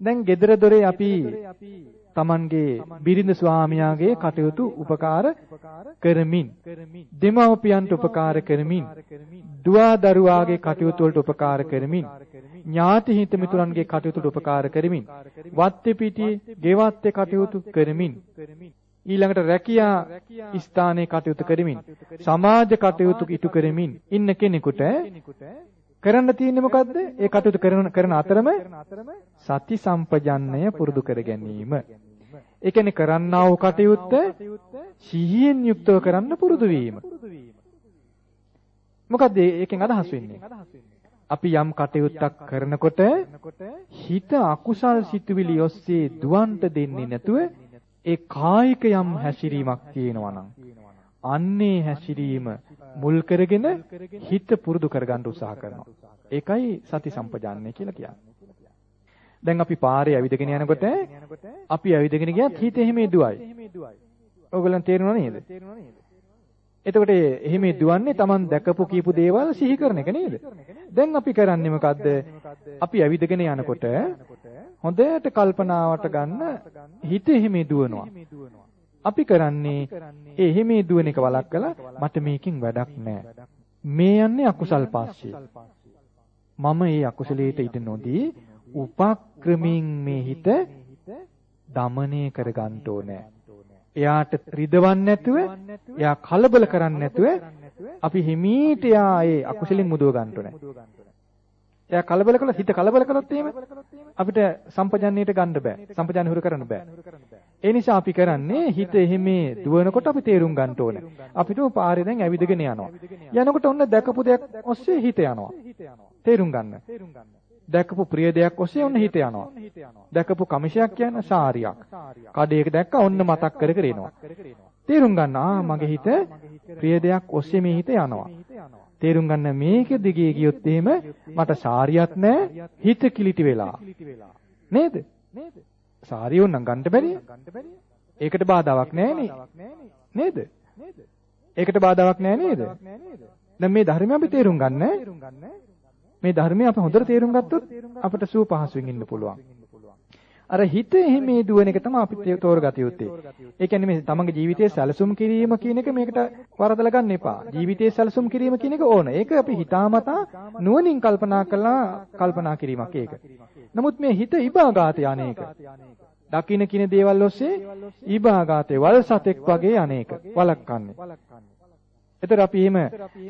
දැන් gedara dore අපි Tamanගේ බිරිඳ ස්වාමියාගේ කටයුතු උපකාර කරමින් දෙමව්පියන්ට උපකාර කරමින් දුවා දරුවාගේ කටයුතු වලට උපකාර කරමින් ඥාති හිත මිතුරන්ගේ කටයුතු උපකාර කරමින් වත්තේ පිටියේ ගෙවත්තේ කටයුතු කරමින් ඊළඟට රැකියා ස්ථානයේ කටයුතු කරමින් සමාජ කටයුතු ඉටු කරමින් ඉන්න කෙනෙකුට කරන්න තියෙන්නේ මොකද්ද? ඒ කටයුතු කරන කරන අතරම සති සම්පජන්නය පුරුදු කර ගැනීම. ඒ කියන්නේ කරන්නා වූ කටයුත්ත සිහියෙන් යුක්තව කරන්න පුරුදු වීම. මොකද්ද ඒකෙන් අදහස් වෙන්නේ? අපි යම් කටයුත්තක් කරනකොට හිත අකුසල් සිතුවිලි ඔස්සේ දුවන්ට දෙන්නේ නැතුව ඒ කායික යම් හැසිරීමක් තියෙනවා නම් අන්නේ හැසිරීම මුල් කරගෙන හිත පුරුදු කරගන්න උත්සාහ කරනවා. ඒකයි සති සම්පජාන්නේ කියලා කියන්නේ. දැන් අපි පාරේ ඇවිදගෙන යනකොට අපි ඇවිදගෙන ගියත් හිත එහෙම දුවයි. ඔයගොල්ලන් තේරුණා නේද? එතකොට එහෙම දුවන්නේ Taman දැකපු කියපු දේවල් සිහි කරන එක නේද? දැන් අපි කරන්නේ මොකද්ද? අපි ඇවිදගෙන යනකොට හොඳට කල්පනාවට ගන්න හිත එහෙම දුවනවා. අපි කරන්නේ ඒ එහෙම දුවන එක වළක්වලා මට මේකෙන් වැඩක් නැහැ. මේ යන්නේ අකුසල් පාස්සේ. මම මේ අකුසලයට ඉඩ නොදී උපක්‍රමින් මේ හිත දමනය කරගන්න ඕනේ. එයාට රිදවන්නේ නැතුව, එයා කලබල කරන්නේ නැතුව අපි හිමීට එයා ඒ අකුසලින් මුදව ගන්න ඕනේ. එයා කලබල කළොත් හිත කලබල කළොත් එහෙම අපිට සම්පජන්ණයට ගන්න බෑ. සම්පජන්ණ හුරු කරන්න බෑ. ඒ නිසා අපි කරන්නේ හිත එහෙමේ දුවනකොට අපි තේරුම් ගන්න ඕනේ. අපිට පාරේ දැන් ඇවිදගෙන යනවා. යනකොට ඔන්න දැකපු දෙයක් ඔස්සේ හිත යනවා. තේරුම් ගන්න. දැකපු ප්‍රිය දෙයක් ඔස්සේ ඔන්න හිත යනවා. දැකපු කමිෂයක් කියන සාරියක්. කඩේක දැක්ක ඔන්න මතක් කර කර එනවා. තේරුම් ගන්න ආ මගේ හිත ප්‍රිය දෙයක් ඔස්සේ මේ හිත යනවා. තේරුම් ගන්න මේක දිගේ ගියොත් එහෙම මට සාරියක් නැහැ හිත කිලිටි වෙලා. නේද? සාරිය උන්නම් ගන්න බැරිය. ඒකට බාධාවක් නැහැ නේද? ඒකට බාධාවක් නැහැ නේද? දැන් මේ ධර්මය අපි තේරුම් ගන්න මේ ධර්මය අපි හොඳට තේරුම් ගත්තොත් අපිට සුව පහසුවෙන් ඉන්න පුළුවන්. අර හිත එහෙමේ දුවන එක තමයි අපි තෝරගත යුත්තේ. ඒ කියන්නේ මේ තමන්ගේ ජීවිතයේ සැලසුම් කිරීම කියන එක මේකට වරදලා ගන්න එපා. ජීවිතයේ සැලසුම් කිරීම කියන එක ඕන. ඒක අපි හිතාමතා නුවණින් කල්පනා කළා කල්පනා කිරීමක් ඒක. නමුත් මේ හිත ඉබාගාත යන්නේක. දකින්න කින දේවල් ඔස්සේ ඉබාගාතේ වල් සතෙක් වගේ අනේක වලක්වන්නේ. එතකොට අපි එහෙම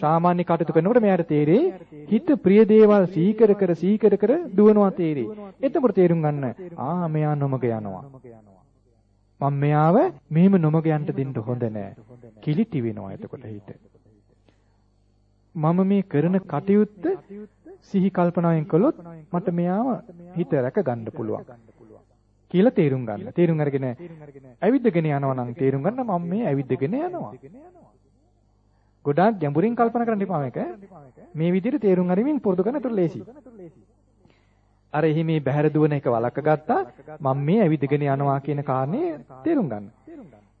සාමාන්‍ය කටයුතු කරනකොට මෙයාට තේරෙයි හිත ප්‍රිය දේවල් සීකර කර සීකර කර දුවනවා තේරෙයි. එතකොට තේරුම් ගන්න ආ මෙයා නොමග යනවා. මම මෙයාව මෙහෙම නොමග යන්න දෙන්න හොඳ නෑ. කිලිටි වෙනවා එතකොට හිත. මම මේ කරන කටයුත්ත සිහි කල්පනාවෙන් කළොත් මට මෙයාව හිත රැක ගන්න පුළුවන්. කියලා තේරුම් ගන්න. තේරුම් අරගෙන ඇවිද්දගෙන යනවා නම් තේරුම් ගන්න මම මේ ඇවිද්දගෙන යනවා. ගොඩාක් ගැඹුරින් කල්පනා කරන්න එපා මේක. මේ විදිහට තේරුම් අරමින් පුරුදු කරන තුරු ලේසි. අර එහි මේ බහැර දුවන එක වලක්ක ගත්තා. මම මේ ඇවිදගෙන යනවා කියන කාරණේ තේරුම් ගන්න.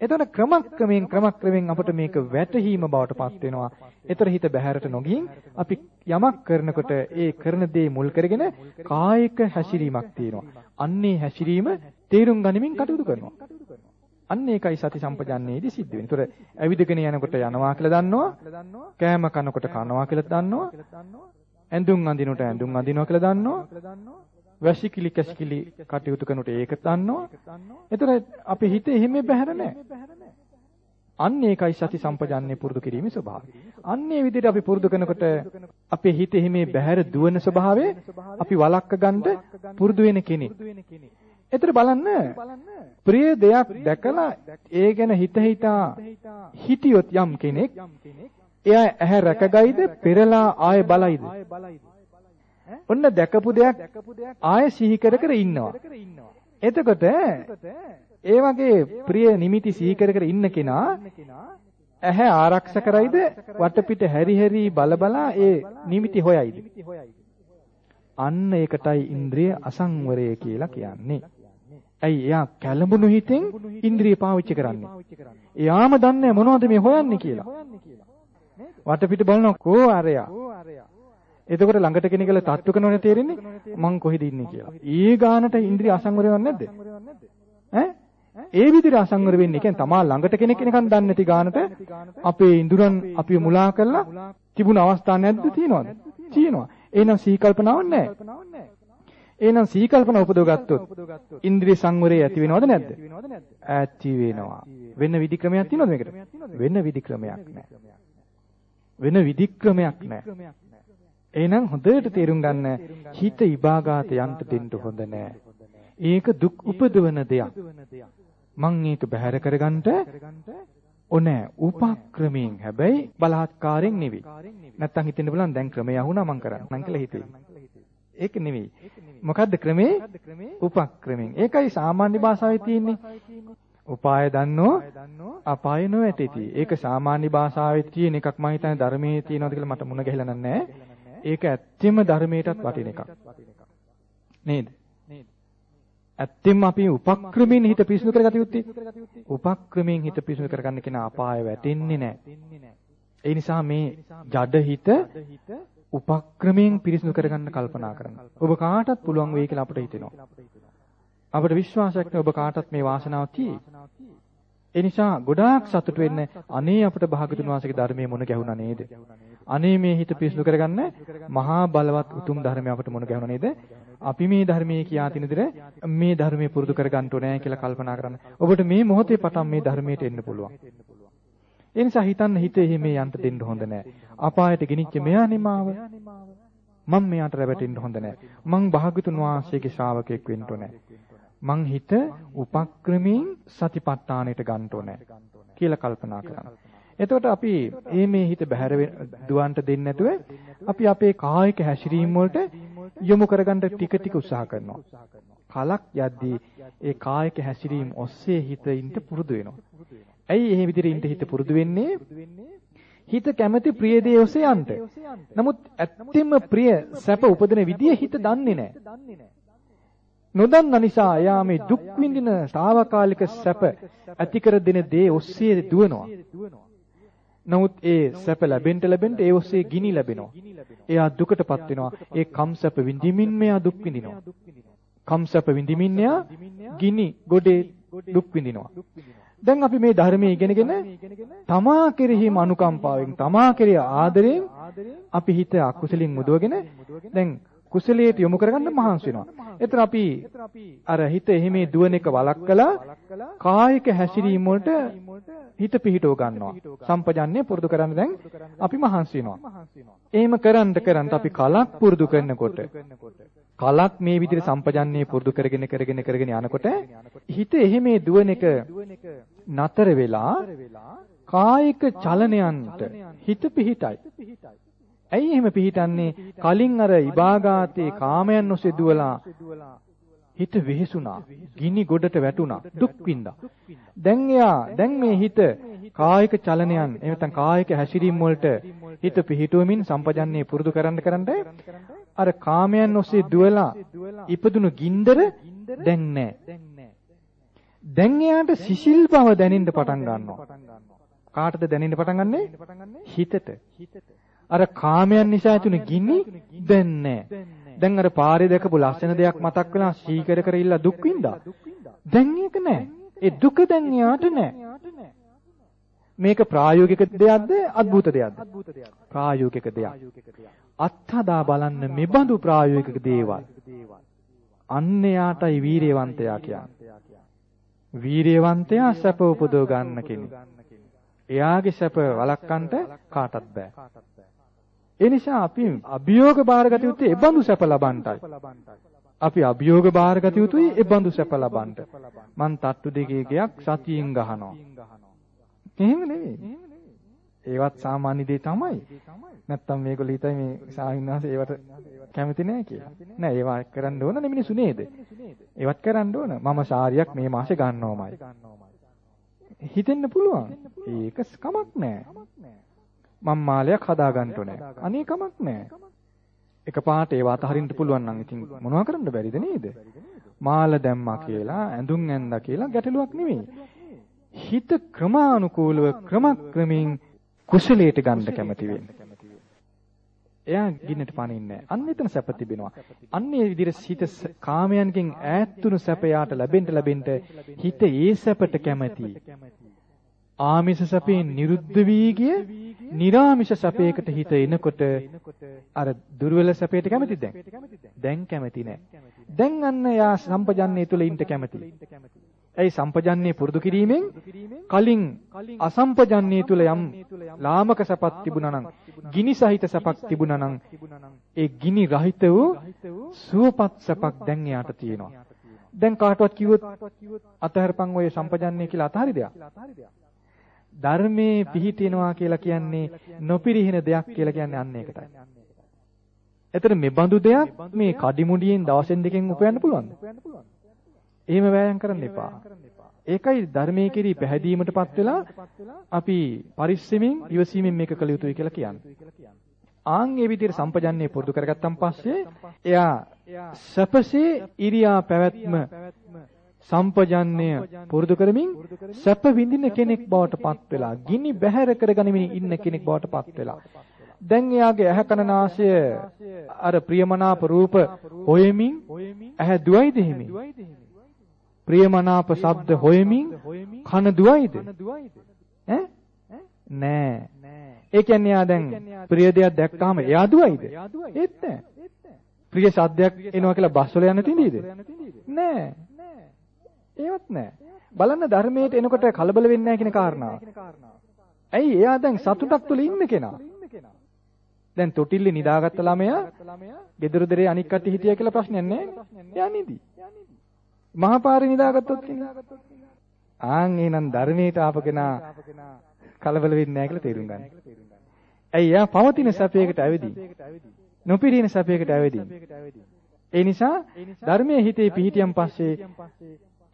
එතකොට ක්‍රමක්‍රමයෙන් ක්‍රමක්‍රමයෙන් අපිට මේක වැටහීම බවට පත් වෙනවා. ඒතර හිත බහැරට නොගින් අපි යමක් කරනකොට ඒ කරන දේ මුල් කරගෙන කායික හැසිරීමක් තියෙනවා. අන්නේ හැසිරීම තේරුම් ගනිමින් කටයුතු කරනවා. අන්න ඒකයි සති සම්පජන්නේදී සිද්ධ වෙන්නේ. ඒතර ඇවිදගෙන යනකොට යනවා කියලා දන්නවා. කෑම කනකොට කනවා කියලා දන්නවා. ඇඳුම් අඳිනකොට ඇඳුම් අඳිනවා කියලා දන්නවා. වැසිකිලි කැසිකිලි කටයුතු කරනකොට ඒක දන්නවා. ඒතර අපේ හිතේ එහෙම බැහැර නැහැ. අන්න ඒකයි සති සම්පජන්නේ පුරුදු කිරීමේ ස්වභාවය. අන්නේ විදිහට අපි පුරුදු කරනකොට අපේ හිතේ හිමේ බහැර දුවන ස්වභාවය අපි වළක්ක ගන්න පුරුදු වෙන කෙනෙක්. එතන බලන්න. ප්‍රිය දෙයක් දැකලා ඒ ගැන හිත හිතා හිටියොත් යම් කෙනෙක් එයා ඇහැ රැකගයිද පෙරලා ආය බලයිද? ඔන්න දැකපු දෙයක් ආය සිහි කර කර ඉන්නවා. එතකොට ඒ වගේ ප්‍රිය නිමිති සිහි කර කර ඉන්න කෙනා ඇහැ ආරක්ෂ කරයිද වටපිට හැරි හැරි බල බලා ඒ නිමිති හොයයිද? අන්න ඒකටයි ඉන්ද්‍රිය අසංවරය කියලා කියන්නේ. ඇයි එයා කැළඹුණු හිතෙන් ඉන්ද්‍රිය පාවිච්චි කරන්නේ. එයාම දන්නේ මොනවද මේ හොයන්නේ කියලා. වටපිට බලනවා කෝ අරයා. එතකොට ළඟට කෙනෙක්ල තට්ටු කරනවනේ තේරෙන්නේ මං කොහෙද ඉන්නේ කියලා. ඒ ගානට ඉන්ද්‍රිය අසංවර වෙන්නේ නැද්ද? ඈ? ඒ විදිහට අසංවර වෙන්නේ කියන්නේ තමා ළඟට කෙනෙක් නිකන් දන්නේ නැති ගානට අපේ ඉඳුරන් අපිව මුලා කරලා තිබුණ අවස්ථා නැද්ද තියෙනවද? තියෙනවා. එහෙනම් සීකල්පනාවක් නැහැ. එහෙනම් සීකල්පන උපදව ගත්තොත් ඉන්ද්‍රිය සංවරය ඇති වෙනවද නැද්ද? ඇති වෙනවා. වෙන විදි ක්‍රමයක් තියෙනවද මේකට? වෙන විදි ක්‍රමයක් නැහැ. වෙන විදි ක්‍රමයක් නැහැ. එහෙනම් හොඳට තේරුම් ගන්න හිත ඉබාගාත යන්න දෙන්න හොඳ නැහැ. ඒක දුක් උපදවන දෙයක්. මං ඒක බැහැර කරගන්න ඕනෑ උපක්‍රමයෙන් හැබැයි බලහත්කාරයෙන් නෙවෙයි. නැත්තම් හිතෙන්න බලන්න දැන් ක්‍රමය අහුණා මං කරන්න. මං කියලා හිතුවේ. ඒක නෙවෙයි. මොකද්ද ක්‍රමේ? උපක්‍රමෙන්. ඒකයි සාමාන්‍ය භාෂාවේ තියෙන්නේ. උපාය දන්නෝ අපාය නොවැටෙති. ඒක සාමාන්‍ය භාෂාවේ තියෙන එකක් මම හිතන්නේ ධර්මයේ තියෙනවද කියලා මට මුණ ගැහිලා නැහැ. ඒක ඇත්තෙම ධර්මයටත් වටින එකක්. නේද? ඇත්තෙම අපි උපක්‍රමයෙන් හිත පිරිසිදු කරගත යුත්තේ. උපක්‍රමයෙන් හිත පිරිසිදු කරගන්න කෙනා අපාය වැටෙන්නේ නැහැ. ඒ නිසා මේ ජඩ හිත උපක්‍රමයෙන් පිරිසිදු කරගන්න කල්පනා කරනවා. ඔබ කාටත් පුළුවන් වෙයි කියලා අපිට හිතෙනවා. අපිට විශ්වාසයක් නැහැ ඔබ කාටත් මේ වාසනාව තියෙයි. ඒ නිසා ගොඩාක් සතුට වෙන්න අනේ අපිට භාගතුන් වහන්සේගේ ධර්මයේ මුණ ගැහුණා නේද? අනේ මේ හිත පිරිසිදු කරගන්න මහා බලවත් උතුම් ධර්මය අපිට මුණ ගැහුණා නේද? අපි මේ ධර්මයේ කියා තින විදිහට මේ ධර්මයේ පුරුදු කරගන්න ඕනේ කියලා කල්පනා කරන්න. ඔබට මේ මොහොතේ පටන් මේ ධර්මයට එන්න පුළුවන්. ඒ නිසා හිතන්න හිතේ හිමේ යන්න දෙන්න හොඳ නැහැ. අපායට ගෙනිච්ච මෙයා නිමාව. මම මෙයාට රැවටෙන්න හොඳ නැහැ. මං භාගතුන් වහන්සේගේ ශ්‍රාවකෙක් වෙන්න ඕනේ. මං හිත උපක්‍රමයෙන් සතිපට්ඨානෙට ගන්න ඕනේ කියලා කල්පනා කරනවා. එතකොට අපි මේ මේ හිත බහැර දුවන්ට දෙන්නේ නැතුව අපි අපේ කායික හැසිරීම වලට යොමු කරගන්න ටික ටික උත්සාහ කරනවා. කලක් යද්දී ඒ කායික හැසිරීම ඔස්සේ හිත ඉන්න පුරුදු වෙනවා. ඇයි එහෙ විදිහට ඉන්න හිත පුරුදු වෙන්නේ? හිත කැමති ප්‍රිය දේ ඔසේ යන්න. නමුත් ඇත්තෙම ප්‍රිය සැප උපදින විදිය හිත දන්නේ නැහැ. නොදන්න නිසා එයා මේ දුක් විඳින తాවකාලික සැප ඇති කර දෙන දේ ඔස්සේ දුවනවා. නමුත් ඒ සැප ලැබෙන්න ලැබෙන්න ඒ ඔස්සේ ගිනි ලැබෙනවා. එයා දුකටපත් වෙනවා. ඒ කම් සැප විඳිමින් මෙයා දුක් විඳිනවා. කම් සැප විඳිමින් එයා ගිනි ගොඩේ දුක් විඳිනවා. දැන් අපි මේ ධර්මයේ ඉගෙනගෙන තමා කෙරෙහිම අනුකම්පාවෙන් තමා කෙරෙහි ආදරයෙන් අපි හිත අකුසලින් මුදවගෙන දැන් කුසලයට යොමු කරගන්න මහන්සි වෙනවා. එතන අපි අර හිත එහිමේ දුවන එක වළක්කලා කායික හැසිරීම වලට හිත පිහිටව ගන්නවා. සම්පජන්‍ය පුරුදු කරන්න දැන් අපි මහන්සි වෙනවා. එහෙම කරන්න කරන්න අපි කලක් පුරුදු කරනකොට කලක් මේ විදිහට සම්පජන්‍ය පුරුදු කරගෙන කරගෙන කරගෙන යනකොට හිත එහිමේ දුවන එක නතර වෙලා කායික චලනයන්ට හිත පිහිටයි. ඇයි එහෙම පිහිටන්නේ? කලින් අර ඉබාගාතේ කාමයන් ඔස්සේ දුවලා හිත වෙහෙසුණා. ගිනි ගොඩට වැටුණා. දුක් විඳා. දැන් එයා දැන් මේ හිත කායික චලනයන් එහෙම කායික හැසිරීම් වලට හිත පිහිටුවමින් සම්පජන්නේ පුරුදු කරන්න කරන්න අර කාමයන් ඔස්සේ දුවලා ඉපදුණු ගින්දර දැන් නැහැ. දැන් එයාට සිසිල් බව දැනෙන්න පටන් ගන්නවා. කාටද දැනෙන්න පටන් ගන්නෙ? හිතට. අර කාමයන් නිසා ඇතිුණු ගිනි දැන් නැහැ. දැන් අර පාරේ දැකපු ලස්සන දෙයක් මතක් වෙලා සීකර කර ඉල්ල දුක් විඳා. දැන් ඒක නැහැ. ඒ දුක දැන් යාට නැහැ. මේක ප්‍රායෝගික දෙයක්ද අద్భుත දෙයක්ද? ප්‍රායෝගික දෙයක්. අත්හදා බලන්න මෙබඳු ප්‍රායෝගික දේවල්. අන්න යාටයි වීරියවන්තයා කියන්නේ. වීරියවන්තයා සැප උපදව ගන්න කෙනෙක්. එයාගේ සැප වළක්වන්නට කාටත් බෑ. ඒ නිසා අපි අභියෝග බාරගත යුත්තේ ඒ බඳු සැප ලබන්නටයි. අපි අභියෝග බාරගත යුතුයි ඒ බඳු සැප ලබන්නට. මං තට්ටු දෙකේ ගයක් සතියෙන් ගහනවා. එහෙම නෙවෙයි. ඒවත් සාමාන්‍ය දේ තමයි. නැත්තම් මේගොල්ලෝ හිතයි මේ සාහිණාස ඒවට කැමති නෑ කියලා. නෑ ඒවා කරන්න ඕන නේ මිනිස්සු නේද? ඒවත් කරන්න ඕන. මම සාරියක් මේ මාසේ ගන්නවමයි. හිතෙන්න පුළුවන්. ඒක කමක් නෑ. මම මාලයක් හදා ගන්න ඕනේ. අනේ කමක් නැහැ. එකපාරට ඒව අතහරින්න පුළුවන් නම් ඉතින් මොනව කරන්න බැරිද නේද? මාල දැම්මා කියලා ඇඳුම් ඇඳලා කියලා ගැටලුවක් නෙමෙයි. හිත ක්‍රමානුකූලව ක්‍රමක්‍රමයෙන් කුසලයට ගන්න කැමති වෙන්නේ. එයා ගින්නට පනින්නේ අන්න එතන සැප තිබෙනවා. අන්න ඒ විදිහට හිත කාමයන්ගෙන් ඈත්තුණු සැප යාට ලැබෙන්න ලැබෙන්න හිත ඒ සැපට කැමැති. ආමිෂ සැපේ නිරුද්ධ වී ගිය නිර්ආමිෂ සැපයකට හිත එනකොට අර දුර්වල සැපයට කැමතිද දැන්? දැන් කැමති නෑ. දැන් අන්න යා සම්පජන්නේ තුල ඉන්න කැමති. ඇයි සම්පජන්නේ පුරුදු කිරීමෙන් කලින් අසම්පජන්නේ තුල යම් ලාමක සැපක් තිබුණා නම් ගිනි සහිත සැපක් තිබුණා නම් ඒ ගිනි රහිත වූ සුවපත් සැපක් දැන් එයාට තියෙනවා. දැන් කාටවත් කිව්වොත් අතහැරපන් ඔය සම්පජන්නේ කියලා අතහරි දෙයක්. ධර්මයේ පිහිටිනවා කියලා කියන්නේ නොපිරිහෙන දෙයක් කියලා කියන්නේ අන්න ඒකටයි. එතන මේ බඳු දෙයක් මේ කඩිමුඩියෙන් දවසෙන් දෙකෙන් උපයන්න පුළුවන්ද? එහෙම වෑයම් කරන්න එපා. ඒකයි ධර්මයේ කෙරෙහි පැහැදීමටපත් වෙලා අපි පරිස්සමින් ඉවසීමෙන් මේක කළ යුතුයි කියලා කියන්නේ. ආන් ඒ විදිහට සම්පජන්ණය පුරුදු කරගත්තන් පස්සේ එයා සපසේ ඉරියා පැවැත්ම සම්පජන්ණය පුරුදු කරමින් සැප විඳින කෙනෙක් බවට පත් වෙලා ගිනි බැහැර කරගනිමින් ඉන්න කෙනෙක් බවට පත් වෙලා දැන් එයාගේ ඇහැ කන නාසය අර ප්‍රියමනාප රූප හොයමින් ඇහැ දුවයිද හිමි ප්‍රියමනාප ශබ්ද හොයමින් කන දුවයිද? ඈ? නෑ. ඒ කියන්නේ එයා දැන් ප්‍රිය දෙයක් දැක්කම එයා දුවයිද? ඒත් නෑ. ප්‍රිය ශබ්දයක් එනවා කියලා බස් වල යන්න තින්දීද නෑ. ඒවත් නෑ. බලන්න ධර්මයට එනකොට කලබල වෙන්නේ නැහැ කියන කාරණාව. ඇයි? එයා දැන් සතුටක් තුල ඉන්න කෙනා. දැන් තොටිල්ලේ නිදාගත්ත ළමයා ගෙදර දොරේ අනික් කට්ටිය හිටියා කියලා ප්‍රශ්නයක් නැහැ. එයා නිදි. මහපාරේ නිදාගත්තොත් ආන් එහෙනම් ධර්මයට ආපගෙනා කලබල වෙන්නේ නැහැ කියලා තේරුම් ගන්න. ඇයි එයා පවතින සැපයකට ඇවිදී. නොපිරින සැපයකට ඇවිදී. ඒ නිසා ධර්මයේ හිතේ පිහිටියන් පස්සේ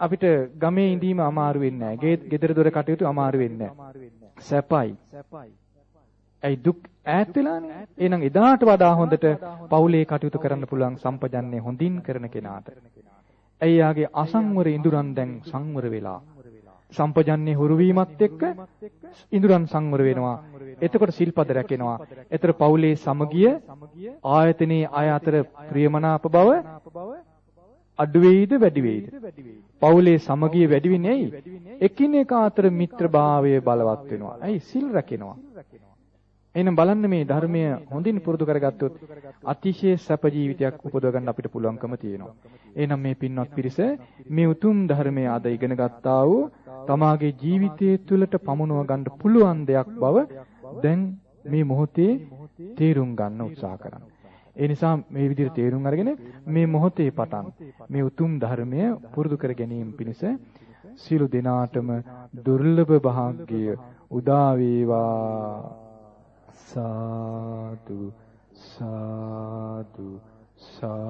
අපිට ගමේ ඉඳීම අමාරු වෙන්නේ නැහැ. ගෙදර දොර කටයුතු අමාරු වෙන්නේ නැහැ. සැපයි. ඇයි දුක් ඈත් වෙලානේ. එහෙනම් එදාට වඩා හොඳට පවුලේ කටයුතු කරන්න පුළුවන් සම්පජන්නේ හොඳින් කරන කෙනාට. ඇයි යාගේ අසංවර ඉඳුරන් දැන් සංවර වෙලා. සම්පජන්නේ හුරු වීමත් එක්ක ඉඳුරන් සංවර වෙනවා. එතකොට සිල්පද රැකෙනවා. එතර පවුලේ සමගිය ආයතනයේ අය අතර ප්‍රියමනාප බව අඩු වෙයිද වැඩි වෙයිද? පවුලේ සමගිය වැඩි වෙන්නේ ඇයි? එකිනෙකා අතර මිත්‍රභාවය බලවත් වෙනවා. ඇයි සිල් රැකෙනවා. එහෙනම් බලන්න මේ ධර්මය හොඳින් පුරුදු කරගත්තොත් අතිශය සැප ජීවිතයක් උපදව ගන්න අපිට පුළුවන්කම තියෙනවා. එහෙනම් මේ පින්වත් පිරිස මේ උතුම් ධර්මය අද ඉගෙන ගත්තා වූ තමාගේ ජීවිතය තුළට පමුණව ගන්න පුළුවන් දෙයක් බව දැන් මේ මොහොතේ තේරුම් ගන්න උත්සාහ කරන්න. ඒ නිසා මේ විදිහට තේරුම් අරගෙන මේ මොහොතේ පටන් මේ උතුම් ධර්මය පුරුදු කර ගැනීම පිණිස සියලු දෙනාටම දුර්ලභ භාග්‍ය උදා වේවා සාදු සාදු සා